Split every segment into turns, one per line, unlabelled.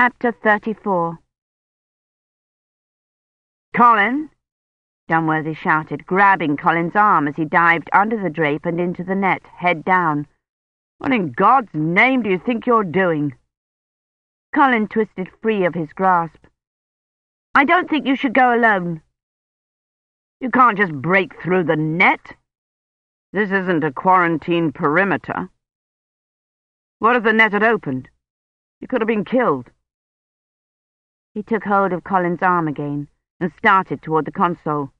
Chapter 34 Colin! Dunworthy shouted, grabbing Colin's arm as he dived under the drape and into the net, head down. What in God's name do you think you're doing? Colin twisted free of his grasp. I don't think you should go alone. You can't just break through the net. This isn't a quarantine perimeter. What if the net had opened? You could have been killed. He took hold of Colin's arm again and started toward the console.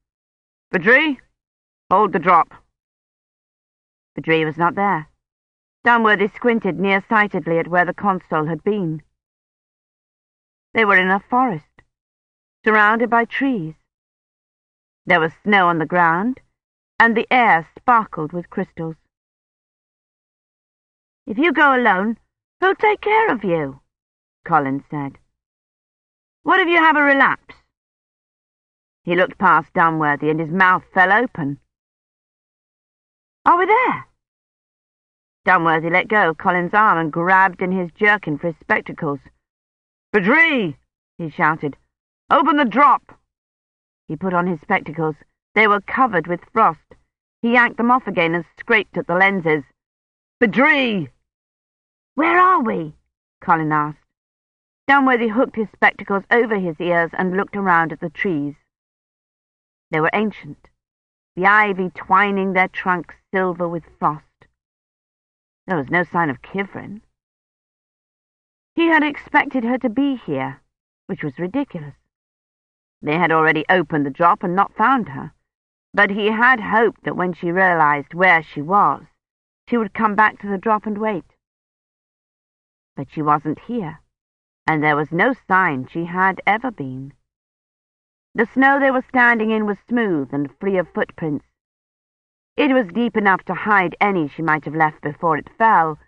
Badri, hold the drop. Badri was not there. Dunworthy squinted near-sightedly at where the console had been. They were in a forest, surrounded by trees. There was snow on the ground, and the air sparkled with crystals. If you go alone, who'll take care of you? Colin said. What if you have a relapse? He looked past Dunworthy and his mouth fell open. Are we there? Dunworthy let go of Colin's arm and grabbed in his jerkin for his spectacles. Badri! he shouted. Open the drop! He put on his spectacles. They were covered with frost. He yanked them off again and scraped at the lenses. Badri! Where are we? Colin asked. Dunworthy hooked his spectacles over his ears and looked around at the trees. They were ancient, the ivy twining their trunks silver with frost. There was no sign of Kivrin. He had expected her to be here, which was ridiculous. They had already opened the drop and not found her, but he had hoped that when she realized where she was, she would come back to the drop and wait but she wasn't here, and there was no sign she had ever been. The snow they were standing in was smooth and free of footprints. It was deep enough to hide any she might have left before it fell,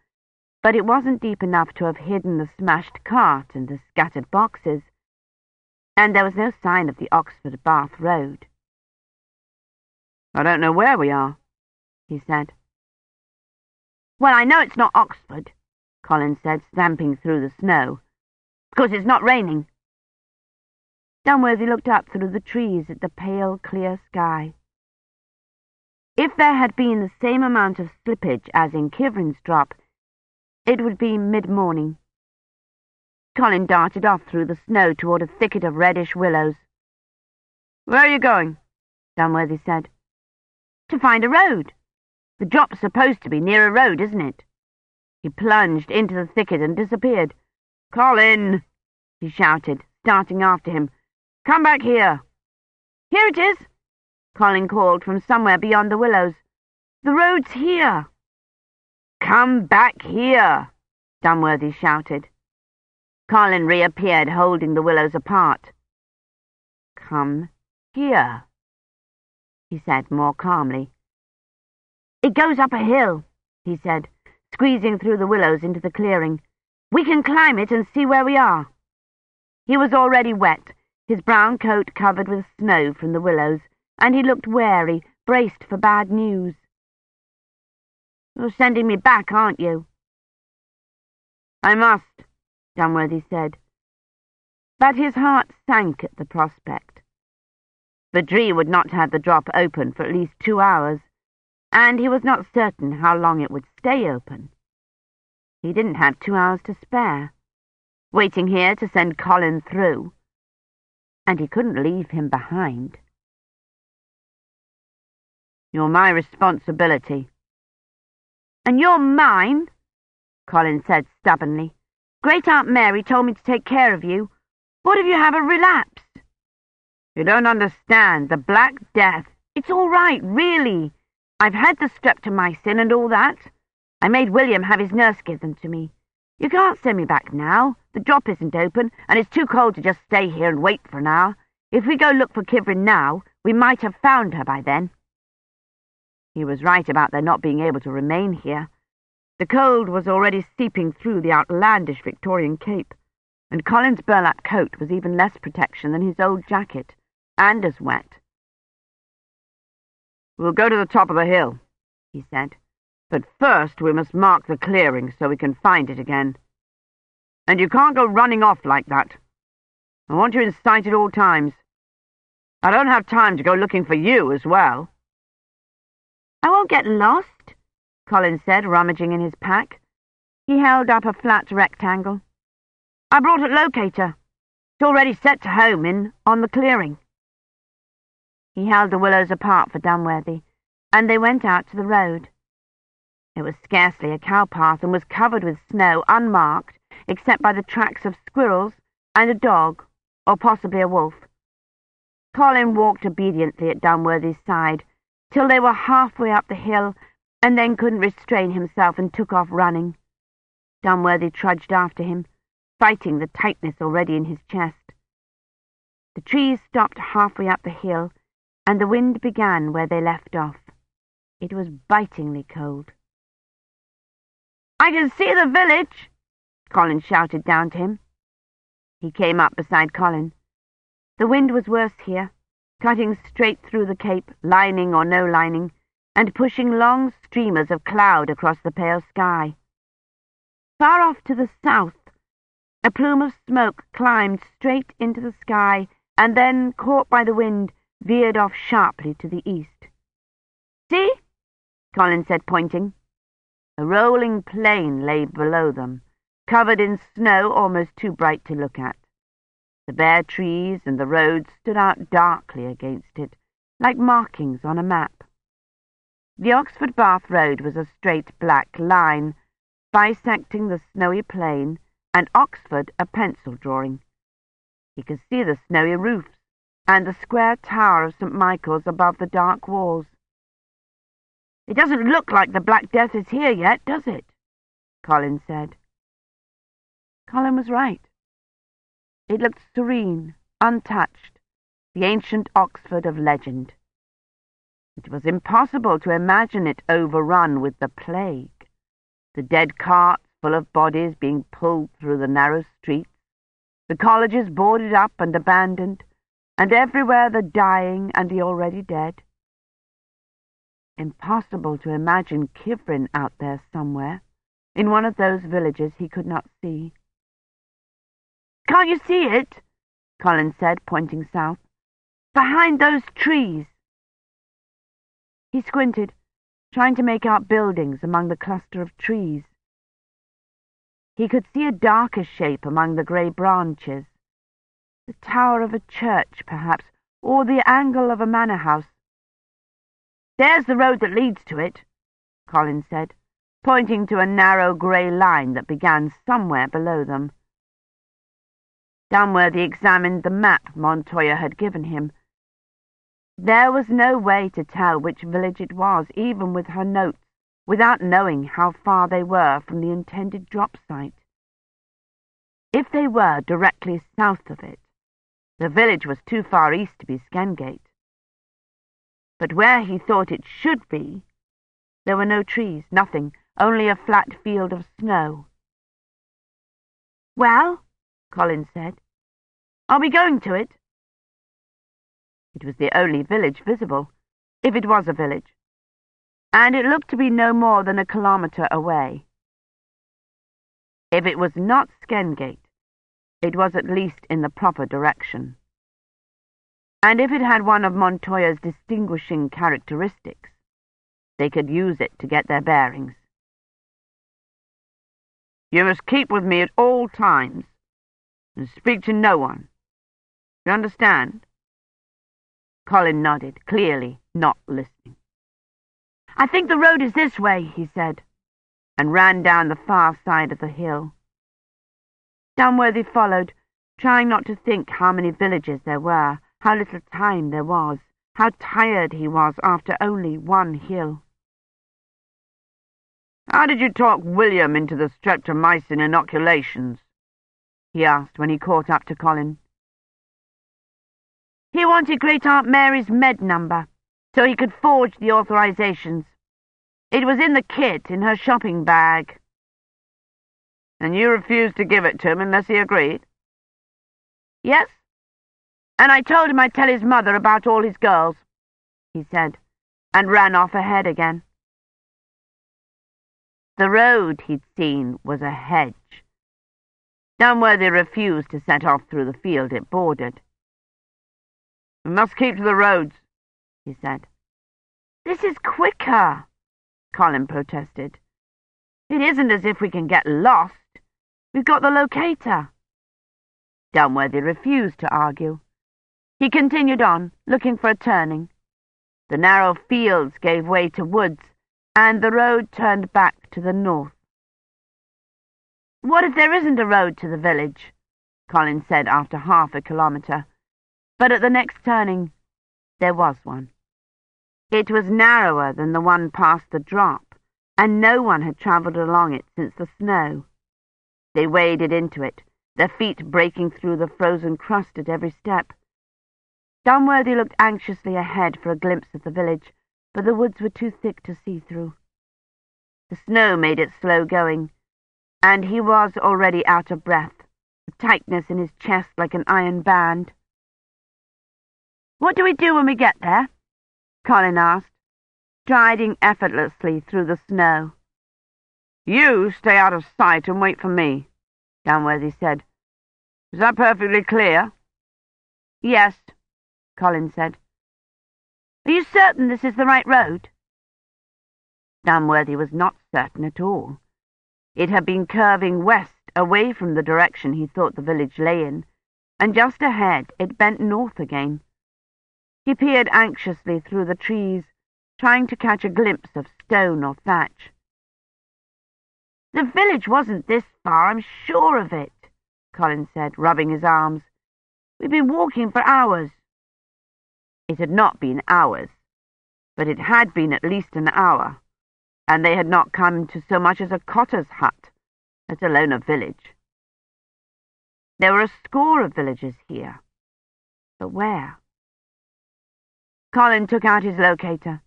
but it wasn't deep enough to have hidden the smashed cart and the scattered boxes, and there was no sign of the Oxford Bath Road. I don't know where we are, he said. Well, I know it's not Oxford, Colin said, stamping through the snow. Because it's not raining. Dunworthy looked up through the trees at the pale, clear sky. If there had been the same amount of slippage as in Kivrin's drop, it would be mid-morning. Colin darted off through the snow toward a thicket of reddish willows. Where are you going? Dunworthy said. To find a road. The drop's supposed to be near a road, isn't it? He plunged into the thicket and disappeared. Colin! he shouted, starting after him. Come back here! Here it is! Colin called from somewhere beyond the willows. The road's here! Come back here! Dunworthy shouted. Colin reappeared, holding the willows apart. Come here, he said more calmly. It goes up a hill, he said, squeezing through the willows into the clearing. We can climb it and see where we are. He was already wet, his brown coat covered with snow from the willows, and he looked wary, braced for bad news. You're sending me back, aren't you? I must, Dunworthy said. But his heart sank at the prospect. Badri would not have the drop open for at least two hours, and he was not certain how long it would stay open. He didn't have two hours to spare, waiting here to send Colin through, and he couldn't leave him behind. You're my responsibility. And you're mine, Colin said stubbornly. Great Aunt Mary told me to take care of you. What if you have a relapse? You don't understand. The Black Death. It's all right, really. I've had the streptomycin and all that. I made William have his nurse give them to me. You can't send me back now. The drop isn't open, and it's too cold to just stay here and wait for an hour. If we go look for Kivrin now, we might have found her by then. He was right about their not being able to remain here. The cold was already seeping through the outlandish Victorian cape, and Colin's burlap coat was even less protection than his old jacket, and as wet. We'll go to the top of the hill, he said. But first we must mark the clearing so we can find it again.
And you can't go running off like that. I want you in sight at all times. I don't have time to go looking for you as well.
I won't get lost, Colin said, rummaging in his pack. He held up a flat rectangle. I brought a locator. It's already set to home in on the clearing. He held the willows apart for Dunworthy, and they went out to the road. It was scarcely a cow path and was covered with snow, unmarked, except by the tracks of squirrels and a dog, or possibly a wolf. Colin walked obediently at Dunworthy's side, till they were halfway up the hill, and then couldn't restrain himself and took off running. Dunworthy trudged after him, fighting the tightness already in his chest. The trees stopped halfway up the hill, and the wind began where they left off. It was bitingly cold. I can see the village, Colin shouted down to him. He came up beside Colin. The wind was worse here, cutting straight through the cape, lining or no lining, and pushing long streamers of cloud across the pale sky. Far off to the south, a plume of smoke climbed straight into the sky and then, caught by the wind, veered off sharply to the east. See? Colin said, pointing. A rolling plain lay below them, covered in snow almost too bright to look at. The bare trees and the road stood out darkly against it, like markings on a map. The Oxford Bath Road was a straight black line, bisecting the snowy plain, and Oxford a pencil drawing. He could see the snowy roofs and the square tower of St. Michael's above the dark walls. It doesn't look like the Black Death is here yet, does it? Colin said. Colin was right. It looked serene, untouched, the ancient Oxford of legend. It was impossible to imagine it overrun with the plague, the dead carts full of bodies being pulled through the narrow streets, the colleges boarded up and abandoned, and everywhere the dying and the already dead. Impossible to imagine Kivrin out there somewhere, in one of those villages he could not see. Can't you see it? Colin said, pointing south. Behind those trees. He squinted, trying to make out buildings among the cluster of trees. He could see a darker shape among the grey branches. The tower of a church, perhaps, or the angle of a manor house. There's the road that leads to it, Colin said, pointing to a narrow grey line that began somewhere below them. Dunworthy examined the map Montoya had given him. There was no way to tell which village it was, even with her notes, without knowing how far they were from the intended drop site. If they were directly south of it, the village was too far east to be Skendgate. But where he thought it should be, there were no trees, nothing, only a flat field of snow. Well, Colin said. Are we going to it? It was the only village visible, if it was a village, and it looked to be no more than a kilometre away. If it was not Skendgate, it was at least in the proper direction. And if it had one of Montoya's distinguishing characteristics, they could use it to get their bearings. You must keep with me at all times, and speak to no one. You understand? Colin nodded, clearly not listening. I think the road is this way, he said, and ran down the far side of the hill. Dunworthy followed, trying not to think how many villages there were, how little time there was, how tired he was after only one hill. How did you talk William into the streptomycin inoculations? he asked when he caught up to Colin. He wanted Great Aunt Mary's med number, so he could forge the authorizations. It was in the kit in her shopping bag. And you refused to give it to him unless he agreed? Yes. And I told him I'd tell his mother about all his girls, he said, and ran off ahead again. The road he'd seen was a hedge.
Dunworthy refused to set off through the field it bordered. We must keep to the roads, he said.
This is quicker, Colin protested. It isn't as if we can get lost. We've got the locator.
Dunworthy refused to argue. He continued on, looking for a turning. The narrow fields gave way to woods, and the road turned back to the north.
What if there isn't a road to the village? Colin said after half a kilometre. But at the next turning, there was one. It was narrower than the one past the drop, and no one had travelled along it since the snow. They waded into it, their feet breaking through the frozen crust at every step. Dunworthy looked anxiously ahead for a glimpse of the village, but the woods were too thick to see through. The snow made it slow going, and he was already out of breath, a tightness in his chest like an iron band. What do we do when we get there? Colin asked, striding effortlessly through the snow.
You stay out of sight and wait for me, Dunworthy said. Is that perfectly clear?
Yes, Colin said. Are you certain this is the right road? Dunworthy was not certain at all. It had been curving west, away from the direction he thought the village lay in, and just ahead it bent north again. He peered anxiously through the trees, trying to catch a glimpse of stone or thatch. The village wasn't this far, I'm sure of it, Colin said, rubbing his arms. We've been walking for hours. It had not been hours, but it had been at least an hour, and they had not come to so much as a cotter's hut, let alone a village. There were a score of villages here, but where? Colin took out his locator.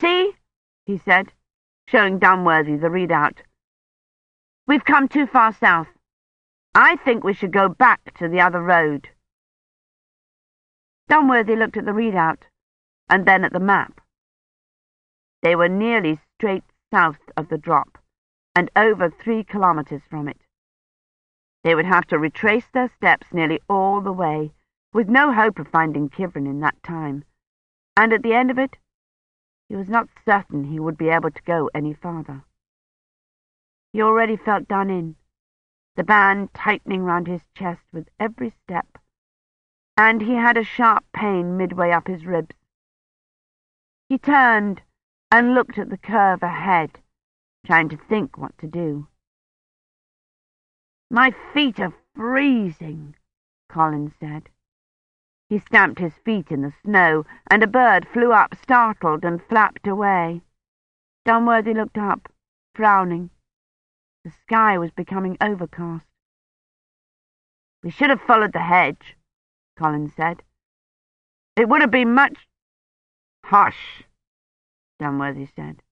See, he said, showing Dunworthy the readout. We've come too far south. I think we should go back to the other road. Dunworthy looked at the readout, and then at the map. They were nearly straight south of the drop, and over three kilometres from it. They would have to retrace their steps nearly all the way with no hope of finding Kivrin in that time, and at the end of it, he was not certain he would be able to go any farther. He already felt done in, the band tightening round his chest with every step, and he had a sharp pain midway up his ribs. He turned and looked at the curve ahead, trying to think what to do. My feet are freezing, Colin said. He stamped his feet in the snow, and a bird flew up, startled, and flapped away. Dunworthy looked up, frowning. The sky was becoming overcast. We should have followed the hedge, Colin said. It would have been much...
Hush,
Dunworthy said.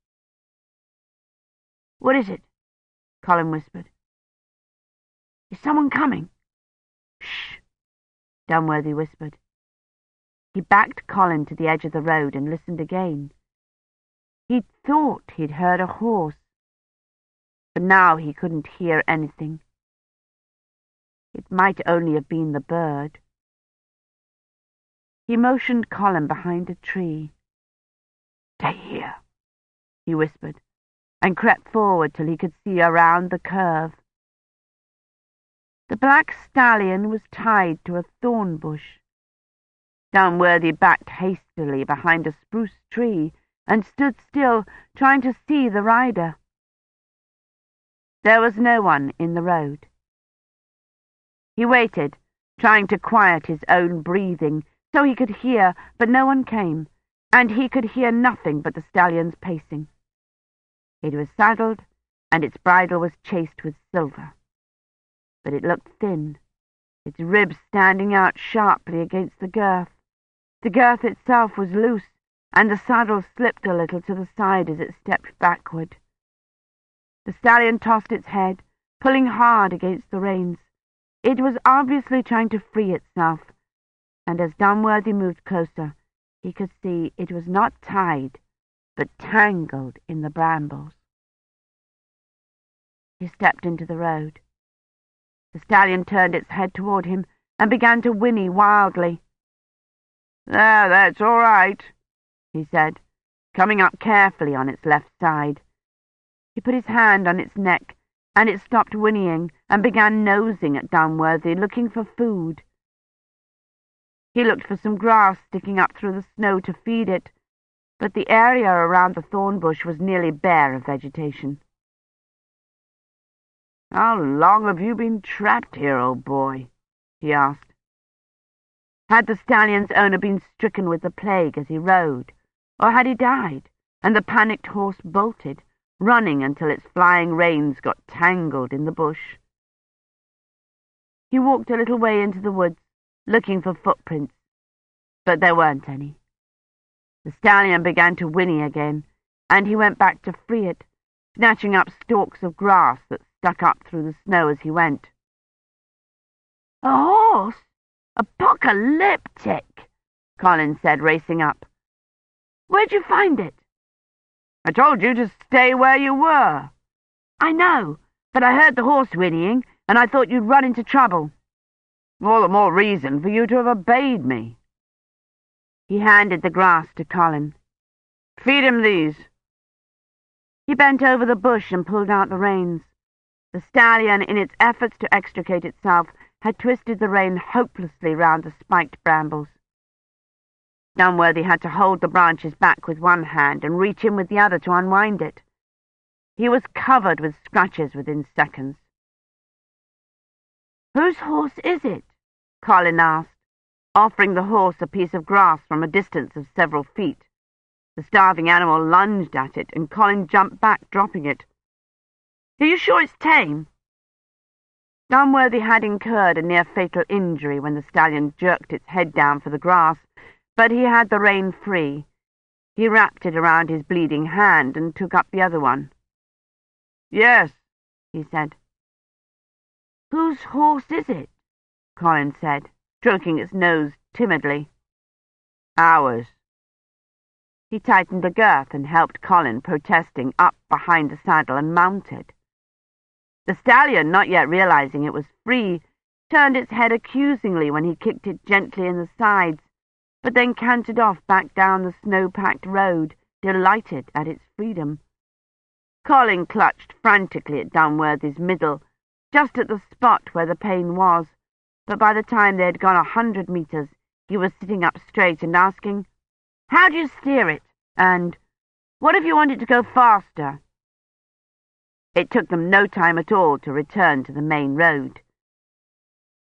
What is it? Colin whispered. Is someone coming? Shh, Dunworthy whispered. He backed Colin to the edge of the road and listened again. He'd thought he'd heard a horse, but now he couldn't hear anything. It might only have been the bird. He motioned Colin behind a tree. Stay here, he whispered, and crept forward till he could see around the curve. The black stallion was tied to a thorn bush. Dunworthy backed hastily behind a spruce tree and stood still, trying to see the rider. There was no one in the road. He waited, trying to quiet his own breathing, so he could hear, but no one came, and he could hear nothing but the stallion's pacing. It was saddled, and its bridle was chased with silver. But it looked thin, its ribs standing out sharply against the girth. The girth itself was loose, and the saddle slipped a little to the side as it stepped backward. The stallion tossed its head, pulling hard against the reins. It was obviously trying to free itself, and as Dunworthy moved closer, he could see it was not tied, but tangled in the brambles. He stepped into the road.
The stallion turned its head toward him and began to whinny wildly.
There, that's all right,
he said, coming up carefully on its left side. He put his hand on its neck, and it stopped whinnying and began nosing at Dunworthy, looking for food. He looked for some grass sticking up through the snow to feed it, but the area around the thorn bush was nearly bare of vegetation.
How long have you been trapped here, old boy? he asked.
Had the stallion's owner been stricken with the plague as he rode, or had he died, and the panicked horse bolted, running until its flying reins got tangled in the bush? He walked a little way into the woods, looking for footprints, but there weren't any. The stallion began to whinny again, and he went back to free it, snatching up stalks of grass that stuck up through the snow as he went.
A horse? Apocalyptic, Colin said, racing up. Where'd you find it? I told you to stay where you were. I know, but I heard the horse whinnying, and I thought you'd run into trouble. All the more reason for you to have obeyed me.
He handed the grass to Colin.
Feed him these.
He bent over the bush and pulled out the reins. The stallion, in its efforts to extricate itself, had twisted the rein hopelessly round the spiked brambles. Dunworthy had to hold the branches back with one hand and reach in with the other to unwind it. He was covered with scratches within seconds.
Whose horse is it?
Colin asked offering the horse a piece of grass from a distance of several feet. The starving animal lunged at it, and Colin jumped back, dropping it.
Are you sure it's tame?
Dunworthy had incurred a near-fatal injury when the stallion jerked its head down for the grass, but he had the rein free. He wrapped it around his bleeding hand and took up the other one.
Yes,
he said.
Whose horse is it? Colin said
stroking its nose timidly.
Ours.
He tightened the girth and helped Colin, protesting, up behind the saddle and mounted. The stallion, not yet realizing it was free, turned its head accusingly when he kicked it gently in the sides, but then cantered off back down the snow-packed road, delighted at its freedom. Colin clutched frantically at Dunworthy's middle, just at the spot where the pain was, but by the time they had gone a hundred metres, he was sitting up straight and asking, How do you steer it? And, What if you wanted to go faster? It took them no time at all to return to the main road.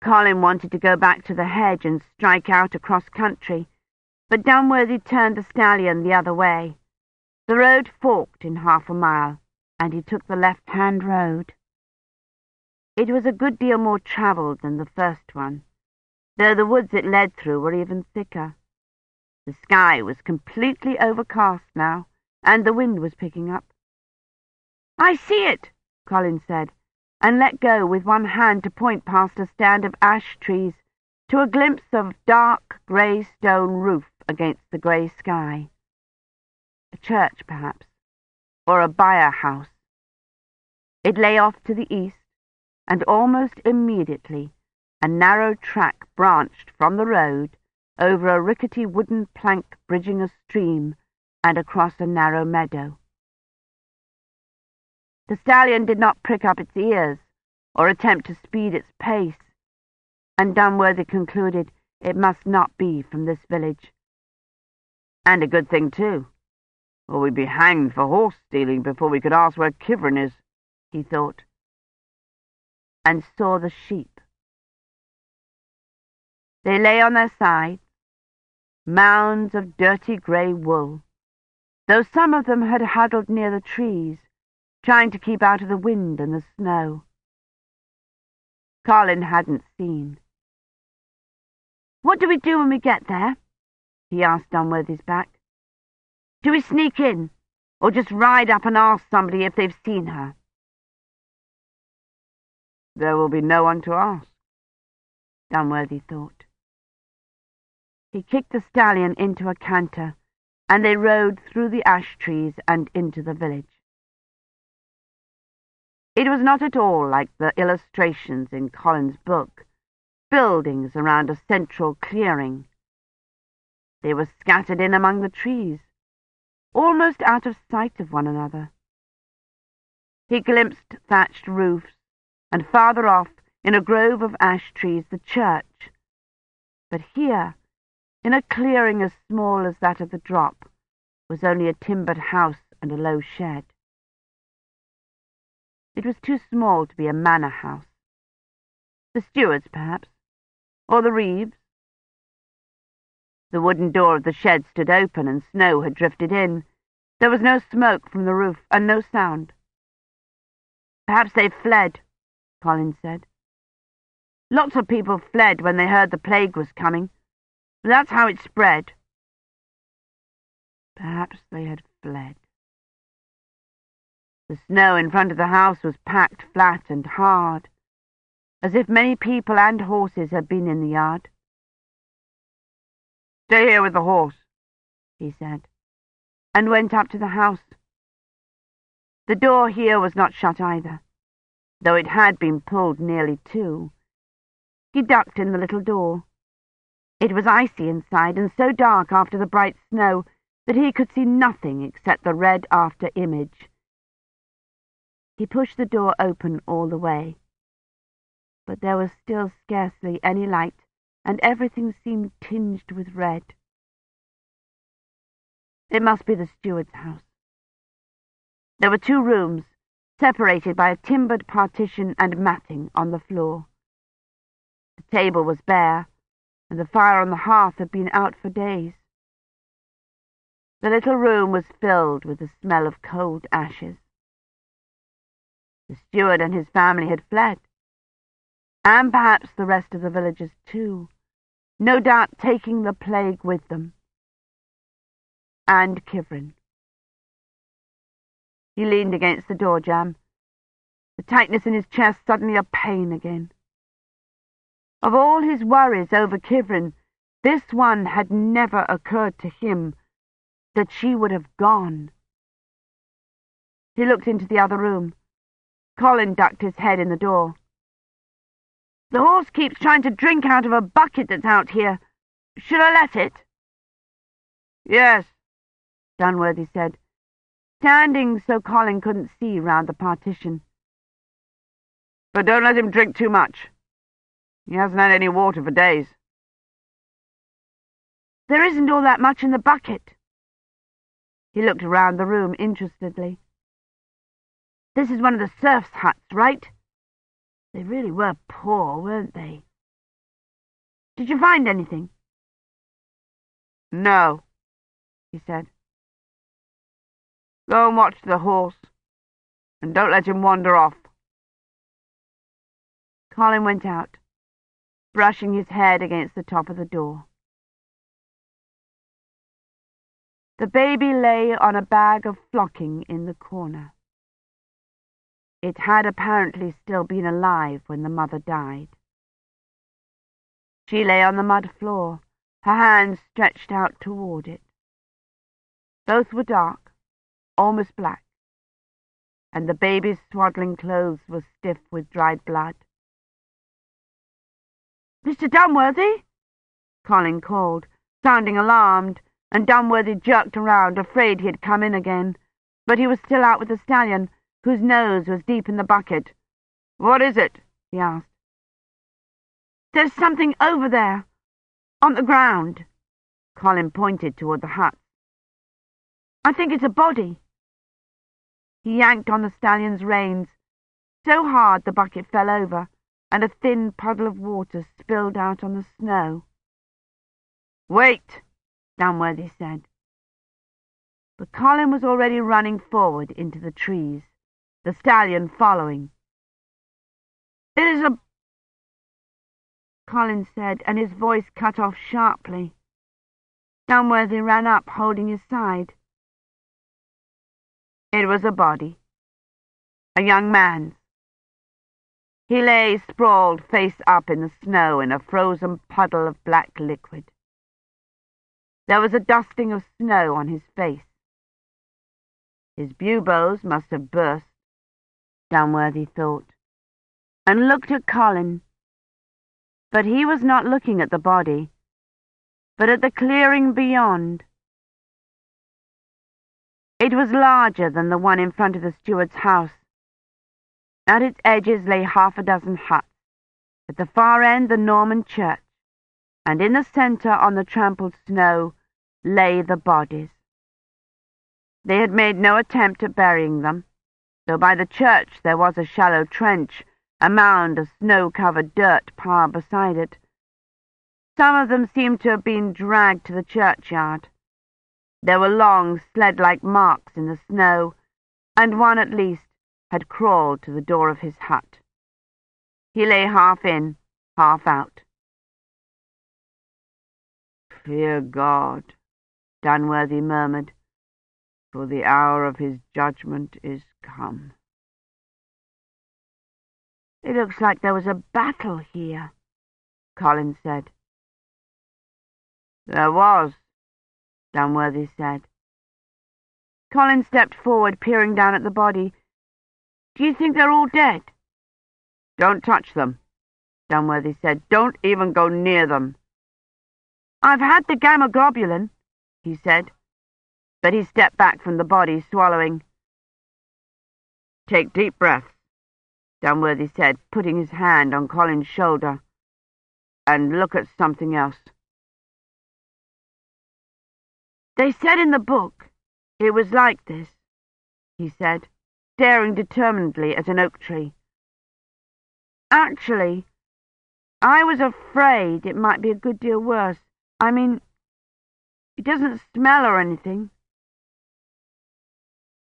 Colin wanted to go back to the hedge and strike out across country, but Dunworthy turned the stallion the other way. The road forked in half a mile, and he took the left-hand road. It was a good deal more travelled than the first one, though the woods it led through were even thicker. The sky was completely overcast now, and the wind was picking up. I see it, Colin said, and let go with one hand to point past a stand of ash trees to a glimpse of dark grey stone roof against the grey sky. A church, perhaps, or a byre house. It lay off to the east, and almost immediately a narrow track branched from the road over a rickety wooden plank bridging a stream and across a narrow meadow. The stallion did not prick up its ears or attempt to speed its pace, and Dunworthy concluded it must not be from this village. And a good thing, too, or we'd be hanged for horse stealing before we could ask where Kivrin is, he thought and saw the sheep. They lay on their sides, mounds of dirty grey wool, though some of them had huddled near the trees, trying to keep out of the wind and the snow. Colin hadn't seen. What do we do when we get there? he asked Dunworthy's back. Do we sneak in, or just ride up and ask somebody if they've seen her? There will be no one to ask, Dunworthy thought. He kicked the stallion into a canter, and they rode through the ash trees and into the village. It was not at all like the illustrations in Colin's book, buildings around a central clearing. They were scattered in among the trees, almost out of sight of one another. He glimpsed thatched roofs, and farther off, in a grove of ash trees, the church. But here, in a clearing as small as that of the drop, was only a timbered house and a low shed. It was too small to be a manor house. The stewards, perhaps, or the Reeves. The wooden door of the shed stood open and snow had drifted in. There was no smoke from the roof and no sound. Perhaps they fled, Colin said. Lots of people fled when they heard the plague was coming. That's how it spread. Perhaps they had fled. The snow in front of the house was packed flat and hard, as if many people and horses had been in the yard. Stay here with the horse, he said, and went up to the house. The door here was not shut either, though it had been pulled nearly to. He ducked in the little door. It was icy inside, and so dark after the bright snow that he could see nothing except the red after image. He pushed the door open all the way, but there was still scarcely any light, and everything seemed tinged with red. It must be the steward's house. There were two rooms, separated by a timbered partition and matting on the floor. The table was bare, and the fire on the hearth had been out for days. The little room was filled with the smell of cold ashes. The steward and his family had fled, and perhaps the rest of the villagers too, no doubt taking the plague with them. And Kivrin. He leaned against the door jamb, the tightness in his chest suddenly a pain again. Of all his worries over Kivrin, this one had never occurred to him that she would have gone. He looked into the other room. Colin ducked his head in the door. The horse keeps trying to drink out of a bucket that's out here. Should I let it? Yes, Dunworthy said, standing so Colin couldn't see round the partition. But don't let him drink too much. He hasn't had any water for days. There isn't all that much in the bucket. He looked around the room interestedly. This is one of the serfs' huts, right? They really were poor, weren't they? Did you find anything? No, he said. Go and watch the horse, and don't let him wander off. Colin went out, brushing his head against the top of the door. The baby lay on a bag of flocking in the corner. It had apparently still been alive when the mother died. She lay on the mud floor, her hands stretched out toward it. Both were dark, almost black, and the baby's swaddling clothes were stiff with dried blood. Mr. Dunworthy? Colin called, sounding alarmed and Dunworthy jerked around, afraid he had come in again. But he was still out with the stallion, whose nose was deep in the bucket. What is it? he asked. There's something over there, on the ground. Colin pointed toward the hut. I think it's a body. He yanked on the stallion's reins, so hard the bucket fell over, and a thin puddle of water spilled out on the snow. Wait! Dunworthy said. But Colin was already running forward into the trees, the stallion following. It is a... Colin said, and his voice cut off sharply. Dunworthy ran up, holding his side. It was a body. A young man's. He lay sprawled face up in the snow in a frozen puddle of black liquid. There was a dusting of snow on his face. His buboes must have burst, Dunworthy thought, and looked at Colin. But he was not looking at the body, but at the clearing beyond. It was larger than the one in front of the steward's house. At its edges lay half a dozen huts. At the far end, the Norman church, and in the centre, on the trampled snow, lay the bodies. They had made no attempt at burying them, though by the church there was a shallow trench, a mound of snow-covered dirt piled beside it. Some of them seemed to have been dragged to the churchyard. There were long, sled-like marks in the snow, and one at least had crawled to the door of his hut. He lay half in, half out.
Fear God, Dunworthy murmured, for the hour of his judgment is come.
It looks like there was a battle here, Colin said.
There was, Dunworthy said.
Colin stepped forward, peering down at the body. Do you think they're all dead?
Don't touch them, Dunworthy said. Don't even go near them.
I've had the gamma globulin, he said, but he stepped back from the body, swallowing.
Take deep breaths, Dunworthy said, putting his hand on Colin's shoulder, and look at something else.
They said in the book it was like this, he said, staring determinedly at an oak tree. Actually, I was afraid it might be a good deal worse. I mean, it doesn't smell or anything.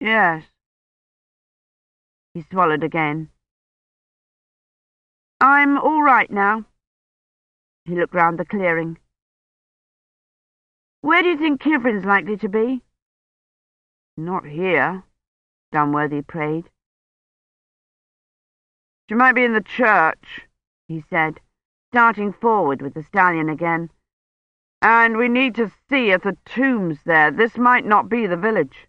Yes.
He swallowed again. I'm all right now. He looked round the clearing. Where do you think Kivrin's likely to be?
Not here, Dunworthy prayed. She might be in the church, he said, starting forward with the stallion again. And we need to see if the tomb's there. This might not be the village.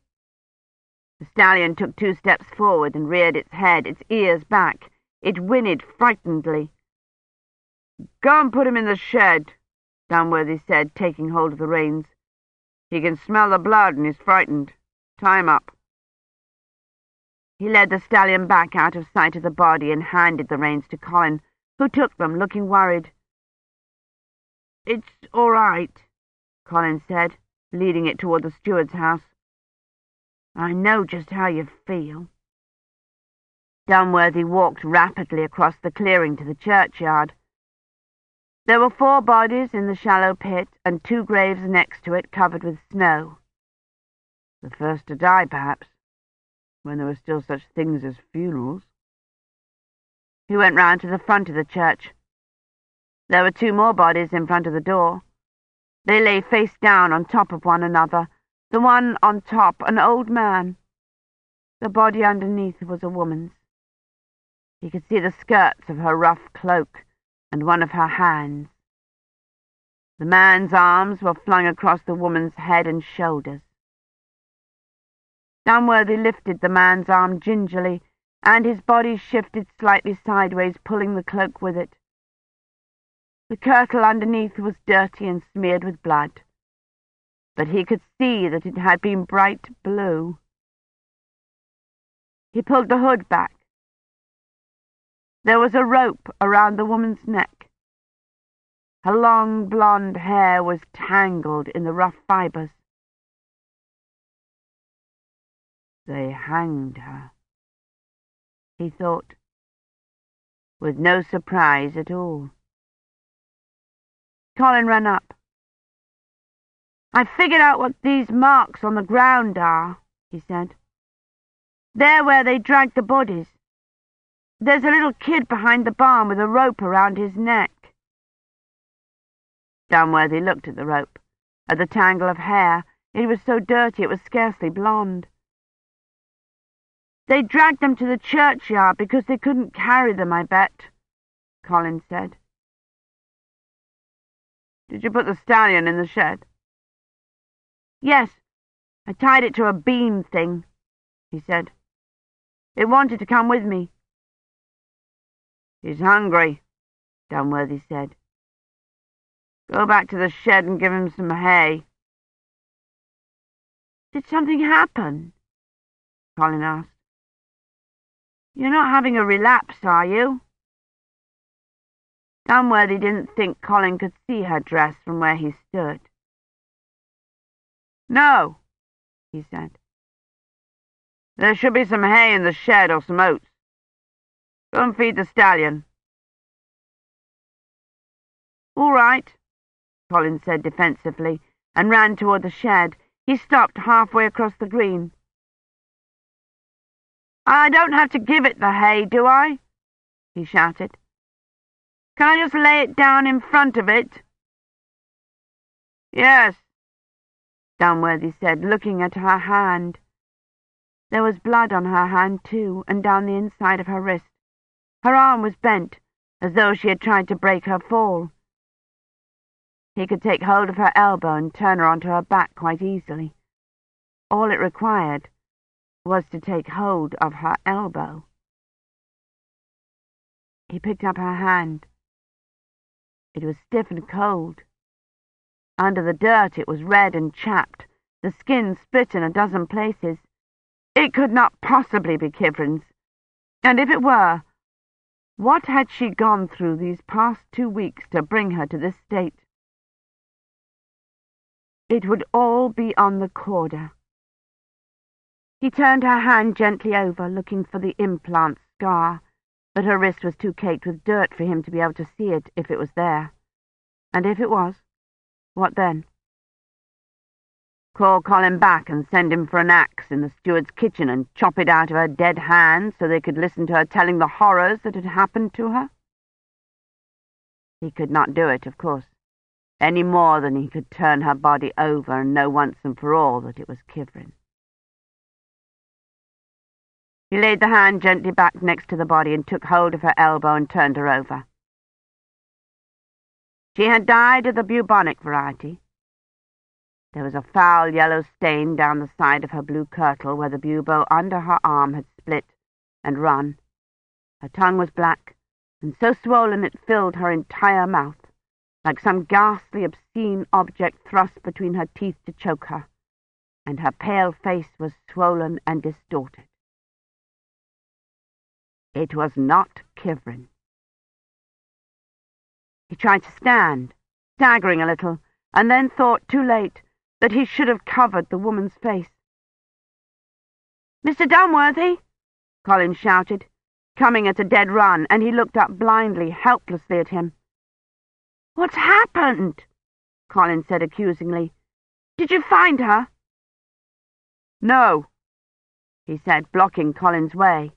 The stallion took two steps forward and reared its head, its ears back. It whinnied frightenedly.
Go and put him in the shed, Dunworthy said, taking hold of the reins. He can smell the blood and is frightened. Time up.
He led the stallion back out of sight of the body and handed the reins to Colin, who took them, looking worried.
It's all right, Colin said, leading it toward the steward's house.
I know just how you feel. Dunworthy walked rapidly across the clearing to the churchyard. There were four bodies in the shallow pit and two graves next to it covered with snow.
The first to die, perhaps, when there were still such things as funerals.
He went round to the front of the church. There were two more bodies in front of the door. They lay face down on top of one another, the one on top an old man. The body underneath was a woman's. He could see the skirts of her rough cloak and one of her hands. The man's arms were flung across the woman's head and shoulders. Dunworthy lifted the man's arm gingerly, and his body shifted slightly sideways, pulling the cloak with it. The kirtle underneath was dirty and smeared with blood, but he could see that it had been bright blue. He pulled the hood back there was a rope around the woman's neck. Her long blonde hair was tangled in the rough fibres. They hanged her, he thought, with no surprise at all. Colin ran up. I figured out what these marks on the ground are, he said. They're where they dragged the bodies. There's a little kid behind the barn with a rope around his neck. Dunworthy looked at the rope, at the tangle of hair. It was so dirty it was scarcely blonde. They dragged them to the churchyard because they couldn't carry them, I bet, Colin said.
Did you put the stallion in the shed?
Yes, I tied it to a beam thing, he said. It wanted to come with me.
He's hungry, Dunworthy said. Go back to the shed and give him some hay.
Did something happen? Colin asked. You're not having a relapse, are you?
Dunworthy didn't think Colin could see her dress from where he stood. No, he said. There should be some hay in the shed or some oats. Go and feed the stallion.
All right, Colin said defensively, and ran toward the shed. He stopped halfway across the green. I don't have to give it the hay, do I? he shouted. Can I just lay it down in front of it?
Yes,
Dunworthy said, looking at her hand. There was blood on her hand, too, and down the inside of her wrist. Her arm was bent, as though she had tried to break her fall. He could take hold of her elbow and turn her onto her back quite easily. All it required was to take hold of her elbow. He picked up her hand. It was stiff and cold. Under the dirt it was red and chapped, the skin split in a dozen places. It could not possibly be Kivrin's. And if it were, what had she gone through these past two weeks to bring her to this state? It would all be on the corder. He turned her hand gently over, looking for the implant scar, but her wrist was too caked with dirt for him to be able to see it if it was there. And if it was, what then? Call Colin back and send him for an axe in the steward's kitchen and chop it out of her dead hand so they could listen to her telling the horrors that had happened to her? He could not do it, of course any more than he could turn her body over and know once and for all that it was Kivrin. He laid the hand gently back next to the body and took hold of her elbow and turned her over. She had died of the bubonic variety. There was a foul yellow stain down the side of her blue kirtle where the bubo under her arm had split and run. Her tongue was black, and so swollen it filled her entire mouth like some ghastly, obscene object thrust between her teeth to choke her, and her pale face was swollen and distorted. It was not Kivrin. He tried to stand, staggering a little, and then thought, too late, that he should have covered the woman's face. Mr. Dunworthy! Colin shouted, coming at a dead run, and he looked up blindly, helplessly at him. What's happened? Colin said accusingly. Did you find her?
No, he said, blocking Colin's way.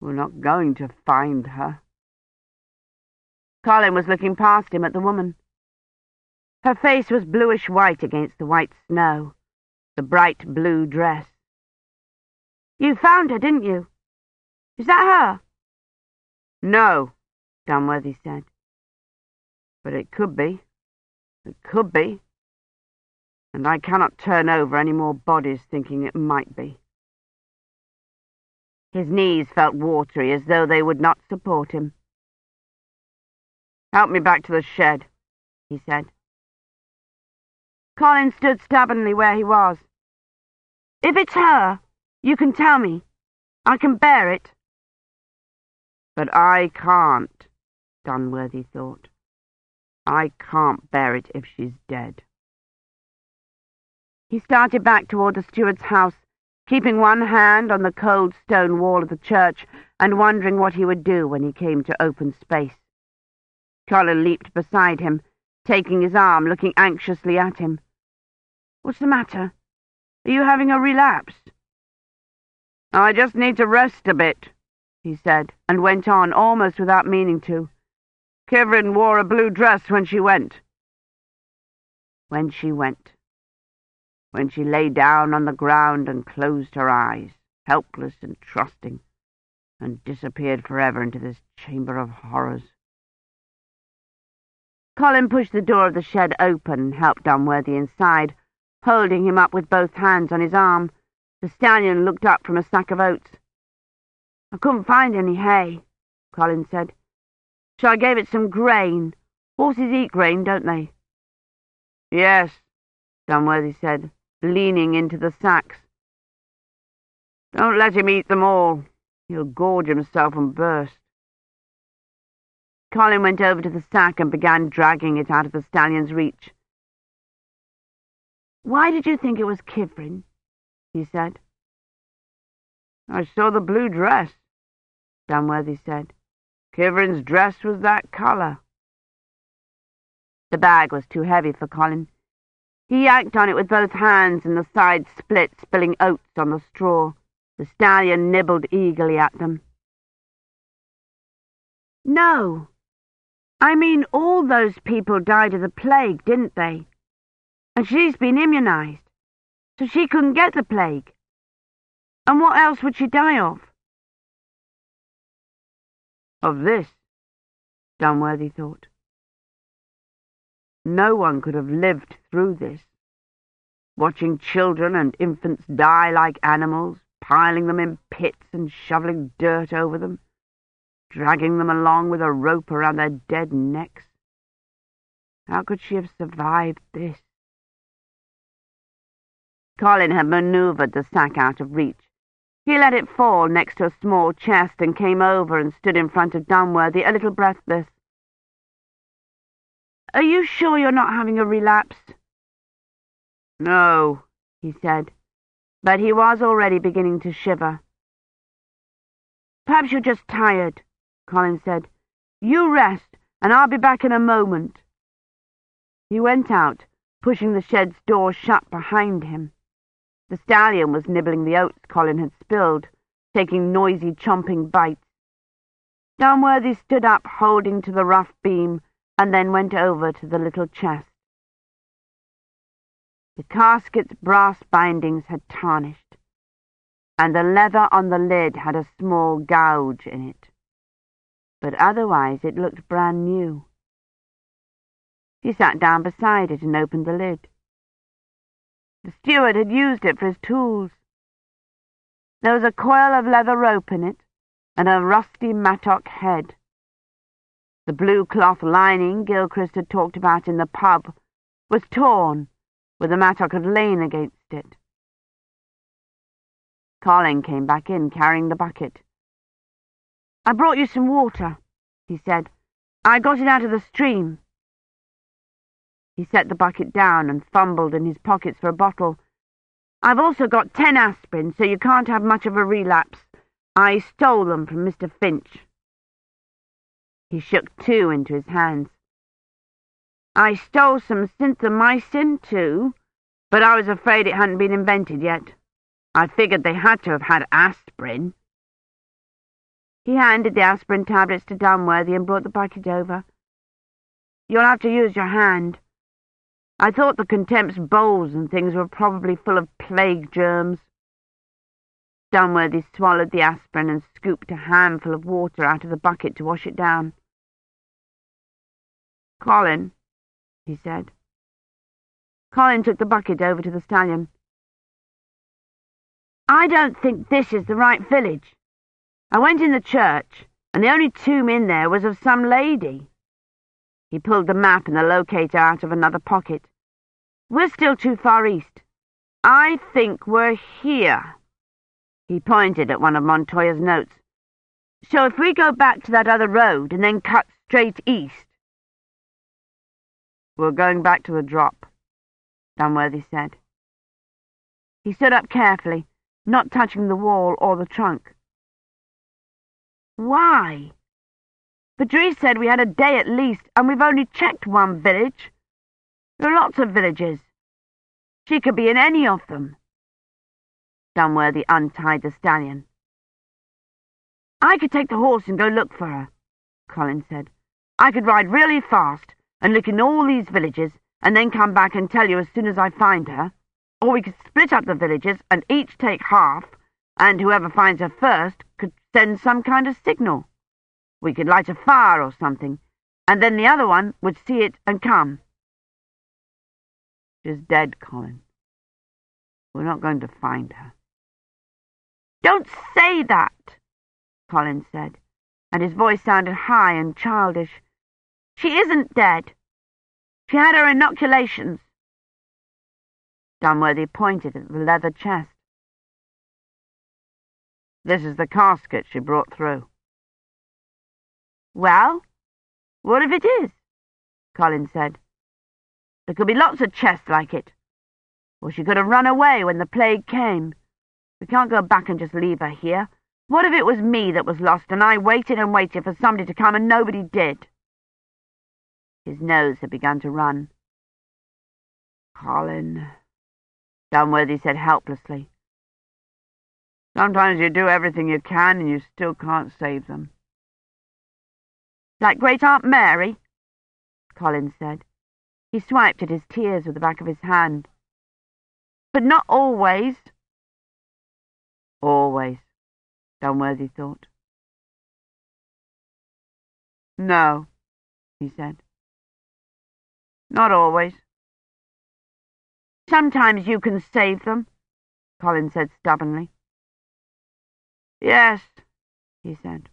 We're not going to find her.
Colin was looking past him at the woman. Her face was bluish-white against the white snow, the bright blue dress. You found her, didn't you? Is that her?
No, Dunworthy said. But it could be. It could be. And I cannot turn over any more bodies thinking it might be.
His knees felt watery, as though they would not support him.
Help me back to the shed, he said.
Colin stood stubbornly where he was. If it's her, you can tell me. I can bear it.
But I can't, Dunworthy thought. I can't bear it if she's dead.
He started back toward the steward's house, keeping one hand on the cold stone wall of the church and wondering what he would do when he came to open space. Colin leaped beside him, taking his arm, looking anxiously at him. What's the matter? Are you having a relapse?
I just need to rest a bit, he said, and went on, almost without meaning to. Kivrin wore a blue dress when she went. When she went. When she lay down on the ground and closed her eyes, helpless and trusting, and disappeared forever into this chamber of horrors.
Colin pushed the door of the shed open and helped Dunworthy inside, holding him up with both hands on his arm, The stallion looked up from a sack of oats. I couldn't find any hay, Colin said, so I gave it some grain. Horses eat grain, don't they? Yes, Dunworthy said, leaning into the sacks. Don't let him eat them all. He'll gorge himself and burst. Colin went over to the sack and began dragging it out of the stallion's reach. Why did you think it was Kivrin? he said. I saw the blue dress, Dunworthy said. Kivrin's dress was that colour. The bag was too heavy for Colin. He yanked on it with both hands and the sides split, spilling oats on the straw. The stallion nibbled eagerly at them. No. I mean, all those people died of the plague, didn't they? And she's been immunized, so she couldn't get the plague. And what else would she die of? Of this, Dunworthy thought. No one could have lived through this. Watching children and infants die like animals, piling them in pits and shoveling dirt over them, dragging them along with a rope around their dead necks. How could she have survived this? Colin had manoeuvred the sack out of reach he let it fall next to a small chest and came over and stood in front of Dunworthy, a little breathless. Are you sure you're not having a relapse? No, he said, but he was already beginning to shiver. Perhaps you're just tired, Colin said. You rest, and I'll be back in a moment. He went out, pushing the shed's door shut behind him. The stallion was nibbling the oats Colin had spilled, taking noisy chomping bites. Dunworthy stood up, holding to the rough beam, and then went over to the little chest. The casket's brass bindings had tarnished, and the leather on the lid had a small gouge in it. But otherwise it looked brand new. He sat down beside it and opened the lid. The steward had used it for his tools. There was a coil of leather rope in it, and a rusty mattock head. The blue cloth lining Gilchrist had talked about in the pub was torn, where the mattock had lain against it. Colin came back in, carrying the bucket. I brought you some water, he said. I got it out of the stream. He set the bucket down and fumbled in his pockets for a bottle. I've also got ten aspirin, so you can't have much of a relapse. I stole them from Mr. Finch. He shook two into his hands. I stole some synthamycin, too, but I was afraid it hadn't been invented yet. I figured they had to have had aspirin. He handed the aspirin tablets to Dunworthy and brought the bucket over. You'll have to use your hand. I thought the contemps' bowls and things were probably full of plague germs. Dunworthy swallowed the aspirin and scooped a handful of water out of the bucket to wash it down. Colin, he said. Colin took the bucket over to the stallion. I don't think this is the right village. I went in the church, and the only tomb in there was of some lady. He pulled the map and the locator out of another pocket. We're still too far east. I think we're here. He pointed at one of Montoya's notes. So if we go back to that other road and then cut straight east... We're going back to the drop, Dunworthy said. He stood up carefully, not touching the wall or the trunk. Why? Patrice said we had a day at least, and we've only checked one village. There are lots of villages. She could be in any of them. Dunworthy untied the stallion. I could take the horse and go look for her, Colin said. I could ride really fast and look in all these villages and then come back and tell you as soon as I find her. Or we could split up the villages and each take half, and whoever finds her first could send some kind of signal. We could light a fire or something, and then the other one would see it and come. She's dead, Colin. We're not going to find her.
Don't say that, Colin said, and his voice sounded high and childish. She isn't dead. She had her inoculations.
Dunworthy pointed at the leather chest. This is the casket she brought through.
Well, what if it is? Colin said. There could be lots of chests like it. Or she could have run away when the plague came. We can't go back and just leave her here. What if it was me that was lost and I waited and waited for somebody to come and nobody did? His nose had begun to run.
Colin, Dunworthy said helplessly. Sometimes you do everything you can and you still can't save them.
Like Great Aunt Mary? Colin said. He swiped at his tears with the back of his hand. But not always.
Always, Dunworthy thought. No, he said. Not always.
Sometimes you can save them, Colin said stubbornly.
Yes, he said.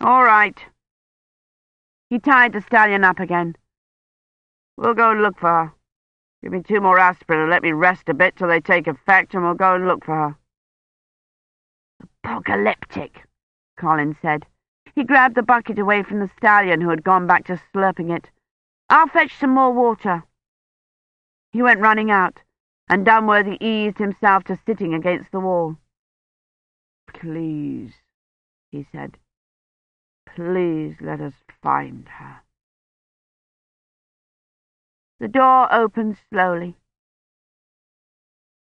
All right. He tied the stallion up again. We'll go and look for her. Give me two more aspirin and let me rest a bit till they take effect, and we'll go and look for her.
Apocalyptic, Colin said. He grabbed the bucket away from the stallion, who had gone back to slurping it. I'll fetch some more water. He went running out, and Dunworthy eased himself to sitting against the wall.
Please, he said. Please let us find her.
The door opened slowly.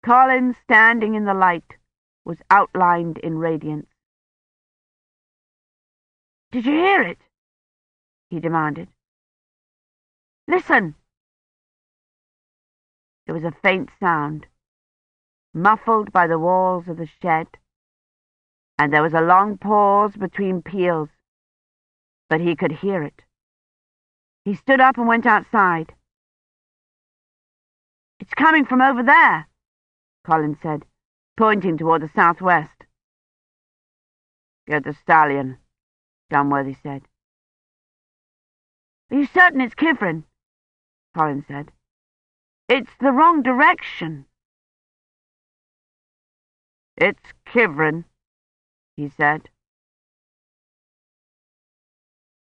Collins, standing in the light, was outlined in radiance. Did you hear it? he demanded. Listen! There was a faint sound, muffled by the walls of the shed, and there was a long pause between peals, but he could hear it. He stood up and went outside. It's coming from over there, Colin said, pointing toward the southwest.
Get the stallion, Dunworthy said.
Are you certain it's Kivrin? Colin said. It's the wrong direction.
It's Kivrin, he said.